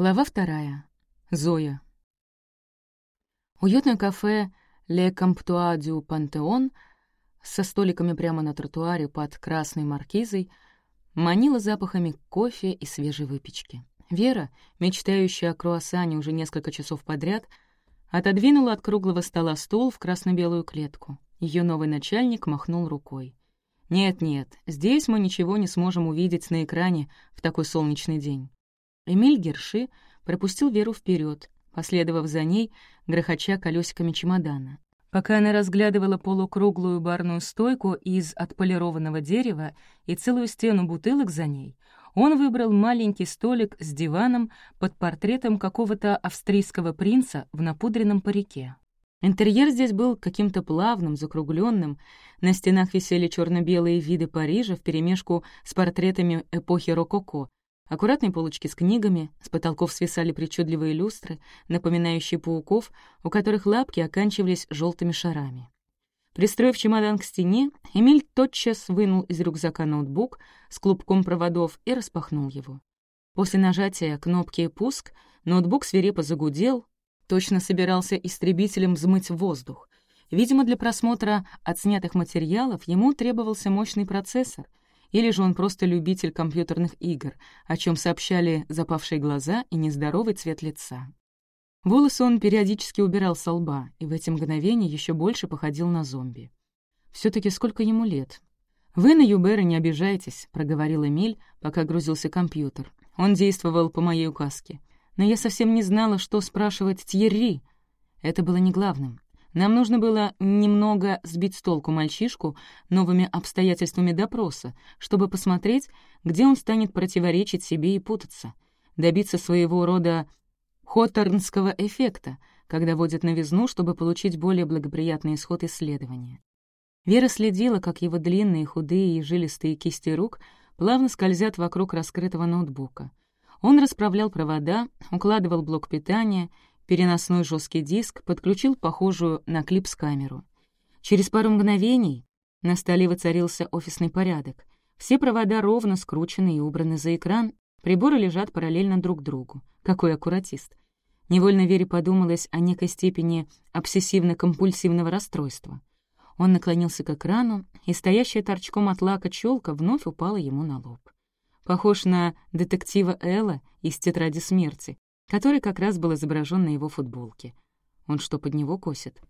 Глава вторая. Зоя. Уютное кафе «Ле Камптуа дю Пантеон» со столиками прямо на тротуаре под красной маркизой манило запахами кофе и свежей выпечки. Вера, мечтающая о круассане уже несколько часов подряд, отодвинула от круглого стола стул в красно-белую клетку. Ее новый начальник махнул рукой. «Нет-нет, здесь мы ничего не сможем увидеть на экране в такой солнечный день». Эмиль Герши пропустил Веру вперед, последовав за ней, грохоча колесиками чемодана. Пока она разглядывала полукруглую барную стойку из отполированного дерева и целую стену бутылок за ней, он выбрал маленький столик с диваном под портретом какого-то австрийского принца в напудренном парике. Интерьер здесь был каким-то плавным, закругленным. На стенах висели черно белые виды Парижа вперемешку с портретами эпохи рококо, Аккуратные полочки с книгами, с потолков свисали причудливые люстры, напоминающие пауков, у которых лапки оканчивались желтыми шарами. Пристроив чемодан к стене, Эмиль тотчас вынул из рюкзака ноутбук с клубком проводов и распахнул его. После нажатия кнопки «Пуск» ноутбук свирепо загудел, точно собирался истребителем взмыть воздух. Видимо, для просмотра отснятых материалов ему требовался мощный процессор — или же он просто любитель компьютерных игр, о чем сообщали запавшие глаза и нездоровый цвет лица. Волосы он периодически убирал со лба, и в эти мгновения еще больше походил на зомби. все таки сколько ему лет? «Вы на Юбера не обижайтесь», — проговорил Эмиль, пока грузился компьютер. Он действовал по моей указке. Но я совсем не знала, что спрашивать Тьерри. Это было не главным. Нам нужно было немного сбить с толку мальчишку новыми обстоятельствами допроса, чтобы посмотреть, где он станет противоречить себе и путаться, добиться своего рода хоторнского эффекта, когда водят новизну, чтобы получить более благоприятный исход исследования. Вера следила, как его длинные, худые и жилистые кисти рук плавно скользят вокруг раскрытого ноутбука. Он расправлял провода, укладывал блок питания — переносной жесткий диск, подключил похожую на клипс-камеру. Через пару мгновений на столе воцарился офисный порядок. Все провода ровно скручены и убраны за экран, приборы лежат параллельно друг другу. Какой аккуратист. Невольно Вере подумалось о некой степени обсессивно-компульсивного расстройства. Он наклонился к экрану, и стоящая торчком от лака челка вновь упала ему на лоб. Похож на детектива Элла из «Тетради смерти», который как раз был изображен на его футболке. Он что, под него косит?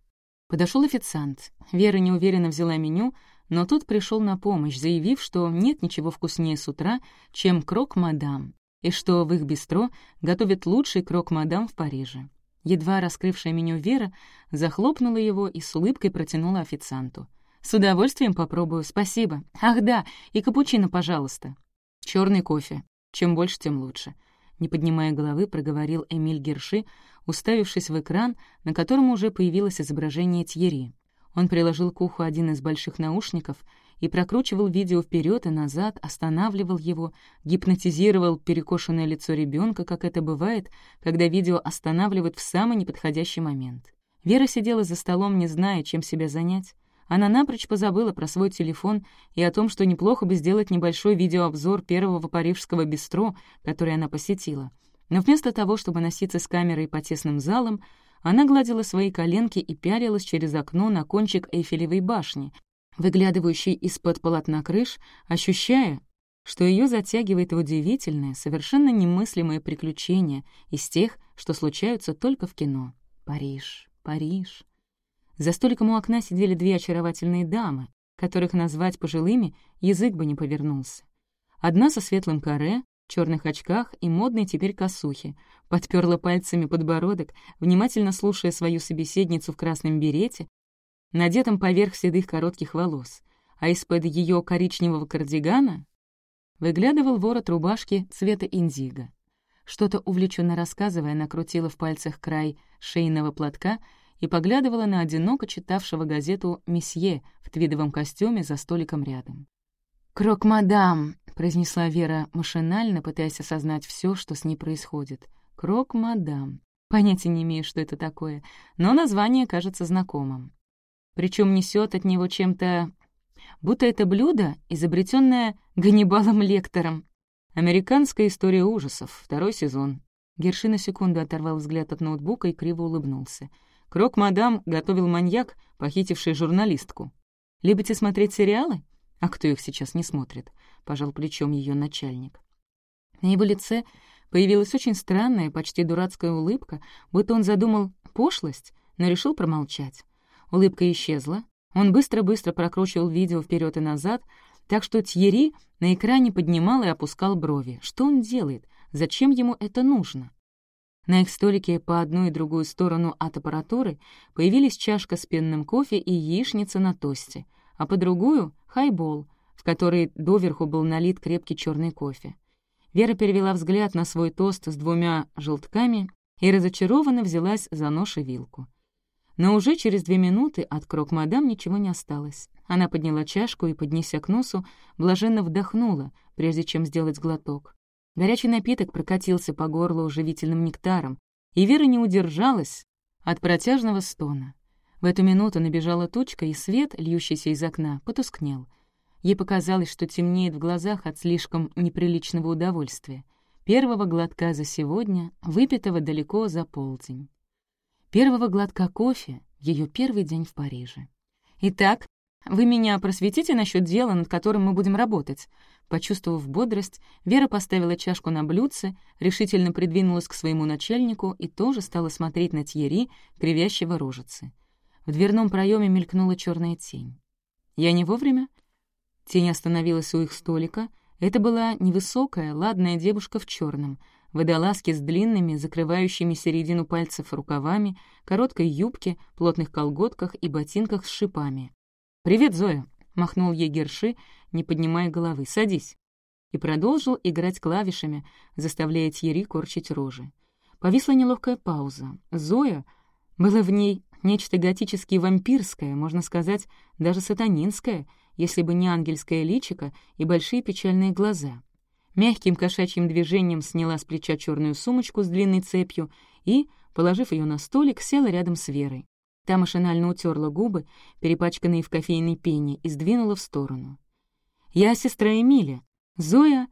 Подошел официант. Вера неуверенно взяла меню, но тут пришел на помощь, заявив, что нет ничего вкуснее с утра, чем крок-мадам, и что в их бистро готовят лучший крок-мадам в Париже. Едва раскрывшая меню Вера захлопнула его и с улыбкой протянула официанту. «С удовольствием попробую, спасибо. Ах да, и капучино, пожалуйста. Черный кофе. Чем больше, тем лучше не поднимая головы, проговорил Эмиль Герши, уставившись в экран, на котором уже появилось изображение Тьерри. Он приложил к уху один из больших наушников и прокручивал видео вперед и назад, останавливал его, гипнотизировал перекошенное лицо ребенка, как это бывает, когда видео останавливают в самый неподходящий момент. Вера сидела за столом, не зная, чем себя занять. Она напрочь позабыла про свой телефон и о том, что неплохо бы сделать небольшой видеообзор первого парижского бистро, который она посетила. Но вместо того, чтобы носиться с камерой по тесным залам, она гладила свои коленки и пялилась через окно на кончик Эйфелевой башни, выглядывающий из-под полотна крыш, ощущая, что ее затягивает в удивительное, совершенно немыслимое приключение из тех, что случаются только в кино. Париж, Париж. За столиком у окна сидели две очаровательные дамы, которых назвать пожилыми язык бы не повернулся. Одна со светлым каре, черных очках и модной теперь косухе, подперла пальцами подбородок, внимательно слушая свою собеседницу в красном берете, надетом поверх седых коротких волос, а из-под ее коричневого кардигана выглядывал ворот рубашки цвета индиго. Что-то увлеченно рассказывая, накрутила в пальцах край шейного платка и поглядывала на одиноко читавшего газету месье в твидовом костюме за столиком рядом. «Крок-мадам!» — произнесла Вера машинально, пытаясь осознать все, что с ней происходит. «Крок-мадам». Понятия не имею, что это такое, но название кажется знакомым. Причем несет от него чем-то будто это блюдо, изобретенное Ганнибалом Лектором. «Американская история ужасов», второй сезон. Герши на секунду оторвал взгляд от ноутбука и криво улыбнулся. Крок-мадам готовил маньяк, похитивший журналистку. «Любите смотреть сериалы? А кто их сейчас не смотрит?» — пожал плечом ее начальник. На его лице появилась очень странная, почти дурацкая улыбка, будто он задумал пошлость, но решил промолчать. Улыбка исчезла. Он быстро-быстро прокручивал видео вперед и назад, так что Тьерри на экране поднимал и опускал брови. Что он делает? Зачем ему это нужно? На их столике по одну и другую сторону от аппаратуры появились чашка с пенным кофе и яичница на тосте, а по другую — хайбол, в который доверху был налит крепкий черный кофе. Вера перевела взгляд на свой тост с двумя желтками и разочарованно взялась за нож и вилку. Но уже через две минуты от крок-мадам ничего не осталось. Она подняла чашку и, поднеся к носу, блаженно вдохнула, прежде чем сделать глоток. Горячий напиток прокатился по горлу живительным нектаром, и Вера не удержалась от протяжного стона. В эту минуту набежала тучка, и свет, льющийся из окна, потускнел — Ей показалось, что темнеет в глазах от слишком неприличного удовольствия. Первого глотка за сегодня, выпитого далеко за полдень. Первого глотка кофе — ее первый день в Париже. «Итак, вы меня просветите насчет дела, над которым мы будем работать?» Почувствовав бодрость, Вера поставила чашку на блюдце, решительно придвинулась к своему начальнику и тоже стала смотреть на Тьерри, кривящего рожицы. В дверном проеме мелькнула черная тень. «Я не вовремя?» Тень остановилась у их столика. Это была невысокая, ладная девушка в черном, водолазки с длинными, закрывающими середину пальцев рукавами, короткой юбке, плотных колготках и ботинках с шипами. «Привет, Зоя!» — махнул ей Герши, не поднимая головы. «Садись!» И продолжил играть клавишами, заставляя Тьерри корчить рожи. Повисла неловкая пауза. Зоя... Было в ней нечто готически вампирское, можно сказать, даже сатанинское — если бы не ангельское личико и большие печальные глаза. Мягким кошачьим движением сняла с плеча черную сумочку с длинной цепью и, положив ее на столик, села рядом с Верой. Та машинально утерла губы, перепачканные в кофейной пене, и сдвинула в сторону. «Я сестра Эмиля. Зоя...»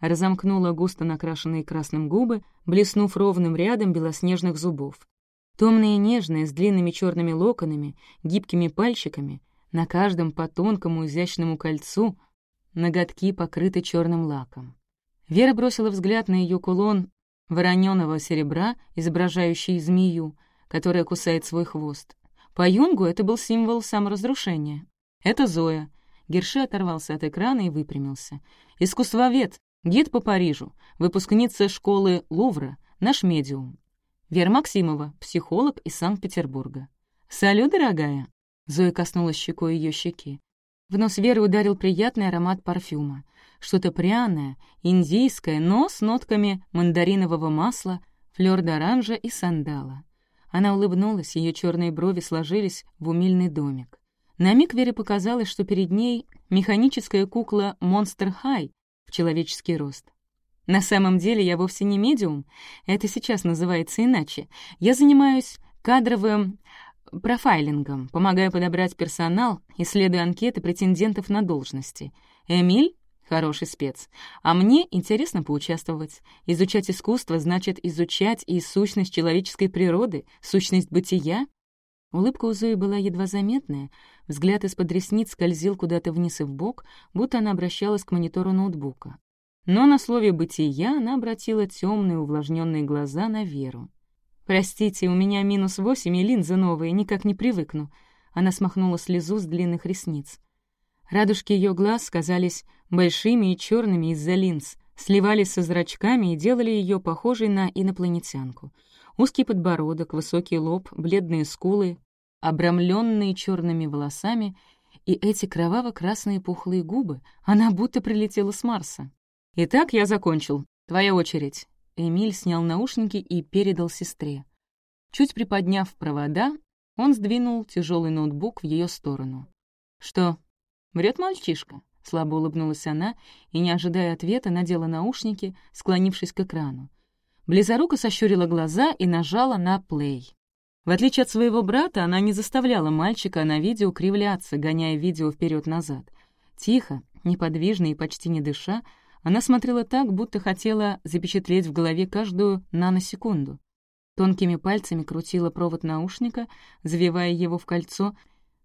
Разомкнула густо накрашенные красным губы, блеснув ровным рядом белоснежных зубов. Томные и нежные, с длинными черными локонами, гибкими пальчиками, на каждом по тонкому изящному кольцу ноготки покрыты черным лаком. Вера бросила взгляд на ее кулон вороненого серебра, изображающий змею, которая кусает свой хвост. По Юнгу это был символ саморазрушения. «Это Зоя». Герши оторвался от экрана и выпрямился. «Искусствовед, гид по Парижу, выпускница школы Лувра, наш медиум. Вера Максимова, психолог из Санкт-Петербурга». «Салют, дорогая!» Зоя коснулась щекой ее щеки. В нос Веры ударил приятный аромат парфюма. Что-то пряное, индийское, но с нотками мандаринового масла, флёр-д'оранжа и сандала. Она улыбнулась, ее черные брови сложились в умильный домик. На миг Вере показалось, что перед ней механическая кукла «Монстр Хай» в человеческий рост. На самом деле я вовсе не медиум, это сейчас называется иначе. Я занимаюсь кадровым профайлингом, помогаю подобрать персонал, исследуя анкеты претендентов на должности. Эмиль — хороший спец, а мне интересно поучаствовать. Изучать искусство значит изучать и сущность человеческой природы, сущность бытия. Улыбка у Зои была едва заметная, взгляд из-под ресниц скользил куда-то вниз и вбок, будто она обращалась к монитору ноутбука. Но на слове «бытия» она обратила темные увлажненные глаза на Веру. «Простите, у меня минус восемь и линзы новые, никак не привыкну». Она смахнула слезу с длинных ресниц. Радужки ее глаз казались большими и черными из-за линз, сливались со зрачками и делали ее похожей на инопланетянку. Узкий подбородок, высокий лоб, бледные скулы, обрамленные черными волосами и эти кроваво-красные пухлые губы. Она будто прилетела с Марса. «Итак, я закончил. Твоя очередь. Эмиль снял наушники и передал сестре. Чуть приподняв провода, он сдвинул тяжелый ноутбук в ее сторону. «Что, врет мальчишка?» — слабо улыбнулась она и, не ожидая ответа, надела наушники, склонившись к экрану. Близоруко сощурила глаза и нажала на «плей». В отличие от своего брата, она не заставляла мальчика на видео кривляться, гоняя видео вперед назад Тихо, неподвижно и почти не дыша, она смотрела так, будто хотела запечатлеть в голове каждую наносекунду. Тонкими пальцами крутила провод наушника, завивая его в кольцо,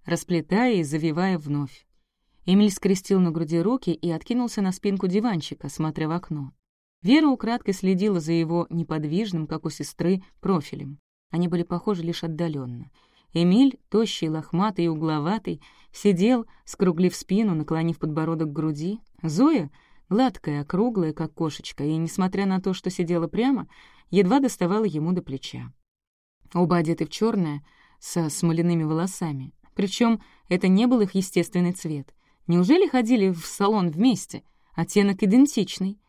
расплетая и завивая вновь. Эмиль скрестил на груди руки и откинулся на спинку диванчика, смотря в окно. Вера украдкой следила за его неподвижным, как у сестры, профилем. Они были похожи лишь отдаленно. Эмиль, тощий, лохматый и угловатый, сидел, скруглив спину, наклонив подбородок к груди. Зоя, гладкая, округлая, как кошечка, и, несмотря на то, что сидела прямо, едва доставала ему до плеча. Оба одеты в черное, со смоляными волосами. Причем это не был их естественный цвет. Неужели ходили в салон вместе? Оттенок идентичный.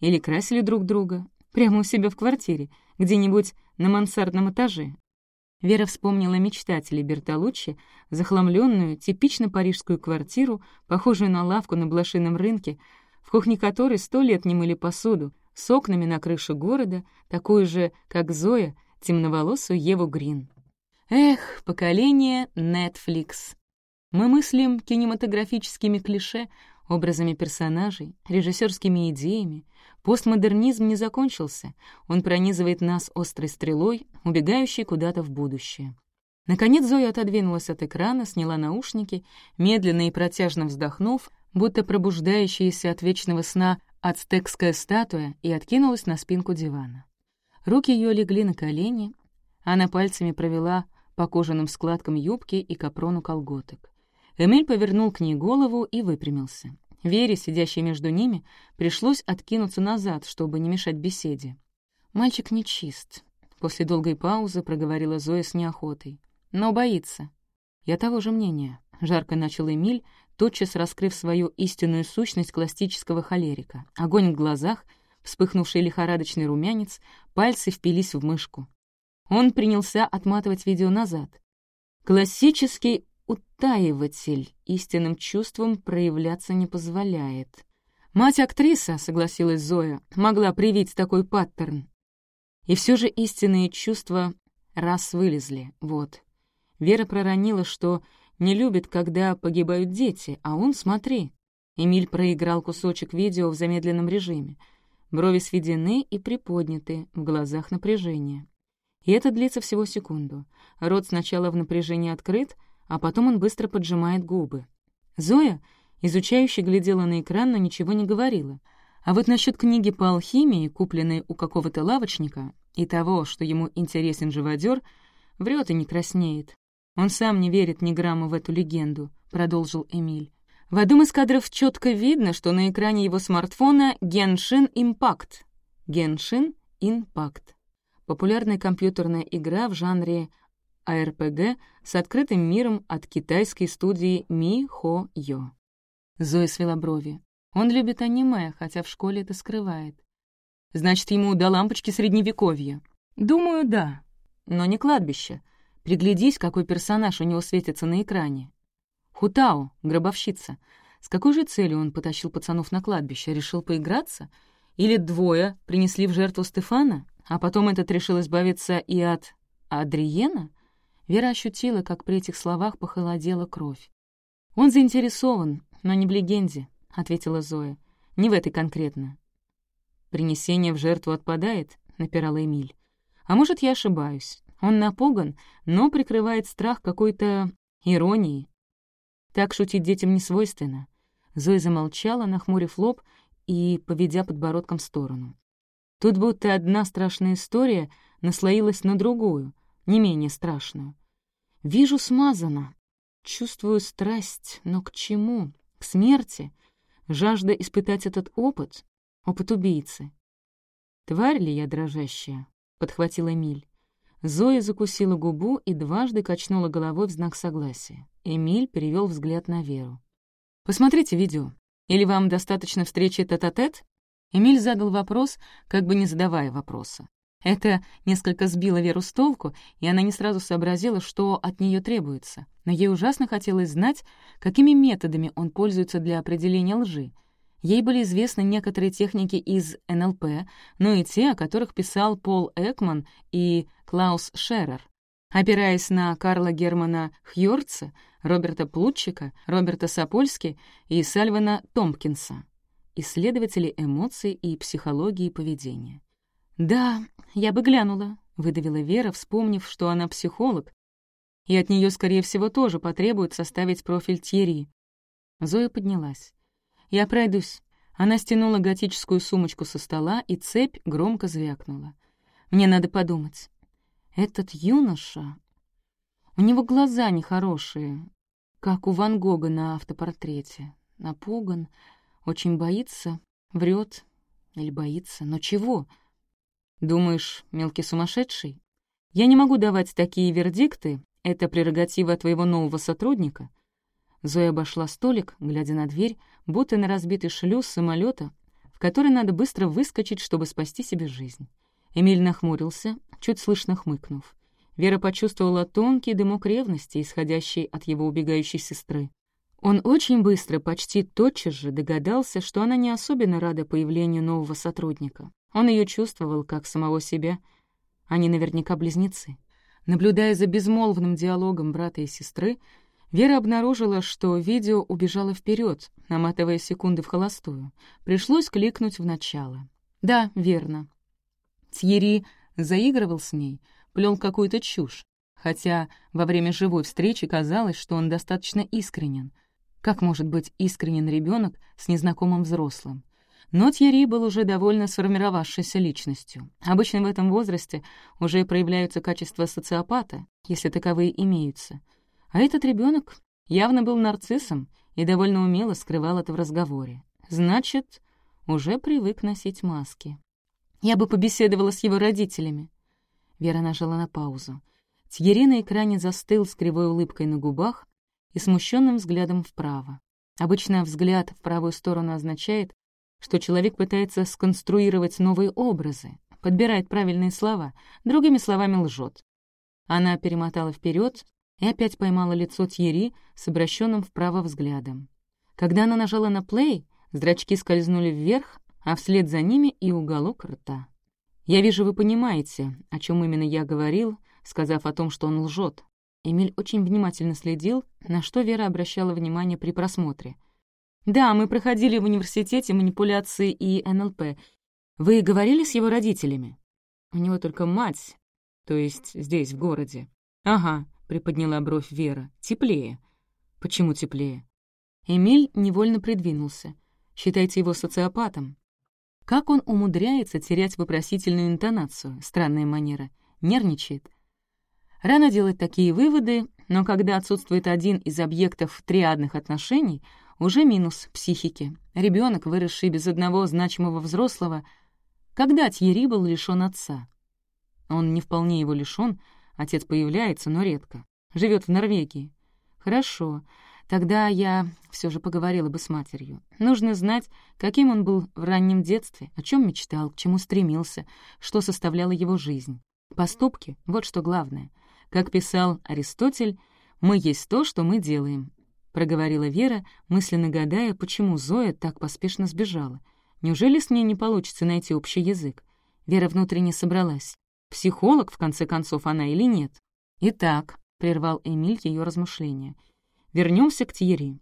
Или красили друг друга? Прямо у себя в квартире, где-нибудь на мансардном этаже. Вера вспомнила мечтателей Бертолуччи, захламленную, типично парижскую квартиру, похожую на лавку на блошином рынке, в кухне которой сто лет не мыли посуду, с окнами на крышу города, такую же, как Зоя, темноволосую Еву Грин. Эх, поколение Netflix. Мы мыслим кинематографическими клише, образами персонажей, режиссерскими идеями. Постмодернизм не закончился, он пронизывает нас острой стрелой, убегающей куда-то в будущее. Наконец Зоя отодвинулась от экрана, сняла наушники, медленно и протяжно вздохнув, будто пробуждающаяся от вечного сна ацтекская статуя, и откинулась на спинку дивана. Руки ее легли на колени, она пальцами провела по кожаным складкам юбки и капрону колготок. Эмиль повернул к ней голову и выпрямился. Вере, сидящей между ними, пришлось откинуться назад, чтобы не мешать беседе. «Мальчик нечист», — после долгой паузы проговорила Зоя с неохотой. «Но боится». «Я того же мнения», — жарко начал Эмиль, тотчас раскрыв свою истинную сущность классического холерика. Огонь в глазах, вспыхнувший лихорадочный румянец, пальцы впились в мышку. Он принялся отматывать видео назад. Классический утаиватель, истинным чувством проявляться не позволяет. Мать-актриса, согласилась Зоя, могла привить такой паттерн. И все же истинные чувства раз вылезли, вот. Вера проронила, что не любит, когда погибают дети, а он, смотри. Эмиль проиграл кусочек видео в замедленном режиме. Брови сведены и приподняты, в глазах напряжение. И это длится всего секунду. Рот сначала в напряжении открыт, а потом он быстро поджимает губы. Зоя, изучающе глядела на экран, но ничего не говорила. А вот насчет книги по алхимии, купленной у какого-то лавочника, и того, что ему интересен живодер, врет и не краснеет. Он сам не верит ни грамма в эту легенду, продолжил Эмиль. В одном из кадров четко видно, что на экране его смартфона Genshin Impact. Genshin Impact. Популярная компьютерная игра в жанре АРПГ с открытым миром от китайской студии Ми Хо Йо. Зоя свела брови. Он любит аниме, хотя в школе это скрывает. Значит, ему до лампочки средневековья. Думаю, да. Но не кладбище. Приглядись, какой персонаж у него светится на экране. Хутао, гробовщица. С какой же целью он потащил пацанов на кладбище? Решил поиграться? Или двое принесли в жертву Стефана, а потом этот решил избавиться и от Адриена? Вера ощутила, как при этих словах похолодела кровь. «Он заинтересован, но не в легенде», — ответила Зоя. «Не в этой конкретно». «Принесение в жертву отпадает», — напирал Эмиль. «А может, я ошибаюсь. Он напуган, но прикрывает страх какой-то иронии. Так шутить детям не свойственно». Зоя замолчала, нахмурив лоб и поведя подбородком в сторону. Тут будто одна страшная история наслоилась на другую — не менее страшную. Вижу смазано, чувствую страсть, но к чему? К смерти? Жажда испытать этот опыт? Опыт убийцы. «Тварь ли я дрожащая?» — подхватил Эмиль. Зоя закусила губу и дважды качнула головой в знак согласия. Эмиль перевел взгляд на Веру. «Посмотрите видео. Или вам достаточно встречи тет-а-тет?» Эмиль задал вопрос, как бы не задавая вопроса. Это несколько сбило Веру с толку, и она не сразу сообразила, что от нее требуется. Но ей ужасно хотелось знать, какими методами он пользуется для определения лжи. Ей были известны некоторые техники из НЛП, но и те, о которых писал Пол Экман и Клаус Шерер. опираясь на Карла Германа Хьорца, Роберта Плутчика, Роберта Сапольски и Сальвана Томпкинса, исследователи эмоций и психологии поведения. «Да, я бы глянула», — выдавила Вера, вспомнив, что она психолог, и от нее, скорее всего, тоже потребует составить профиль Тьерри. Зоя поднялась. «Я пройдусь». Она стянула готическую сумочку со стола, и цепь громко звякнула. «Мне надо подумать. Этот юноша... У него глаза нехорошие, как у Ван Гога на автопортрете. Напуган, очень боится, врет или боится. Но чего? Думаешь, мелкий сумасшедший? Я не могу давать такие вердикты, это прерогатива твоего нового сотрудника. Зоя обошла столик, глядя на дверь, будто на разбитый шлюз самолета, в который надо быстро выскочить, чтобы спасти себе жизнь. Эмиль нахмурился, чуть слышно хмыкнув. Вера почувствовала тонкий дымок ревности, исходящий от его убегающей сестры. Он очень быстро, почти тотчас же догадался, что она не особенно рада появлению нового сотрудника. Он ее чувствовал как самого себя. Они наверняка близнецы. Наблюдая за безмолвным диалогом брата и сестры, Вера обнаружила, что видео убежало вперед, наматывая секунды в холостую. Пришлось кликнуть в начало. Да, верно. Тьерри заигрывал с ней, плел какую-то чушь, хотя во время живой встречи казалось, что он достаточно искренен. Как может быть искренен ребенок с незнакомым взрослым? Но Тьерри был уже довольно сформировавшейся личностью. Обычно в этом возрасте уже проявляются качества социопата, если таковые имеются. А этот ребенок явно был нарциссом и довольно умело скрывал это в разговоре. Значит, уже привык носить маски. Я бы побеседовала с его родителями. Вера нажала на паузу. Тьерри на экране застыл с кривой улыбкой на губах и смущенным взглядом вправо. Обычно взгляд в правую сторону означает, что человек пытается сконструировать новые образы, подбирает правильные слова, другими словами лжет. Она перемотала вперед и опять поймала лицо Тьерри с обращенным вправо взглядом. Когда она нажала на плей, зрачки скользнули вверх, а вслед за ними и уголок рта. «Я вижу, вы понимаете, о чем именно я говорил, сказав о том, что он лжет. Эмиль очень внимательно следил, на что Вера обращала внимание при просмотре. «Да, мы проходили в университете манипуляции и НЛП. Вы говорили с его родителями?» «У него только мать, то есть здесь, в городе». «Ага», — приподняла бровь Вера, — «теплее». «Почему теплее?» Эмиль невольно придвинулся. «Считайте его социопатом. Как он умудряется терять вопросительную интонацию, странная манера, нервничает. Рано делать такие выводы, но когда отсутствует один из объектов триадных отношений, уже минус психики. Ребенок, выросший без одного значимого взрослого, когда Тьерри был лишён отца? Он не вполне его лишён, отец появляется, но редко. Живет в Норвегии. Хорошо, Тогда я все же поговорила бы с матерью. Нужно знать, каким он был в раннем детстве, о чем мечтал, к чему стремился, что составляло его жизнь. Поступки — вот что главное. Как писал Аристотель, «Мы есть то, что мы делаем», — проговорила Вера, мысленно гадая, почему Зоя так поспешно сбежала. Неужели с ней не получится найти общий язык? Вера внутренне собралась. Психолог, в конце концов, она или нет? «Итак», — прервал Эмиль ее размышления, — Вернемся к Тьерри.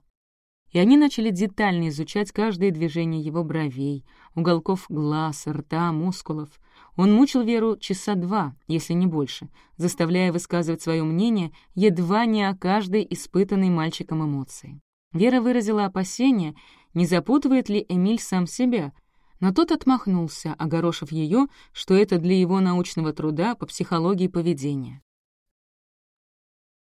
И они начали детально изучать каждое движение его бровей, уголков глаз, рта, мускулов. Он мучил Веру часа два, если не больше, заставляя высказывать свое мнение едва не о каждой испытанной мальчиком эмоции. Вера выразила опасение, не запутывает ли Эмиль сам себя, но тот отмахнулся, огорошив ее, что это для его научного труда по психологии поведения.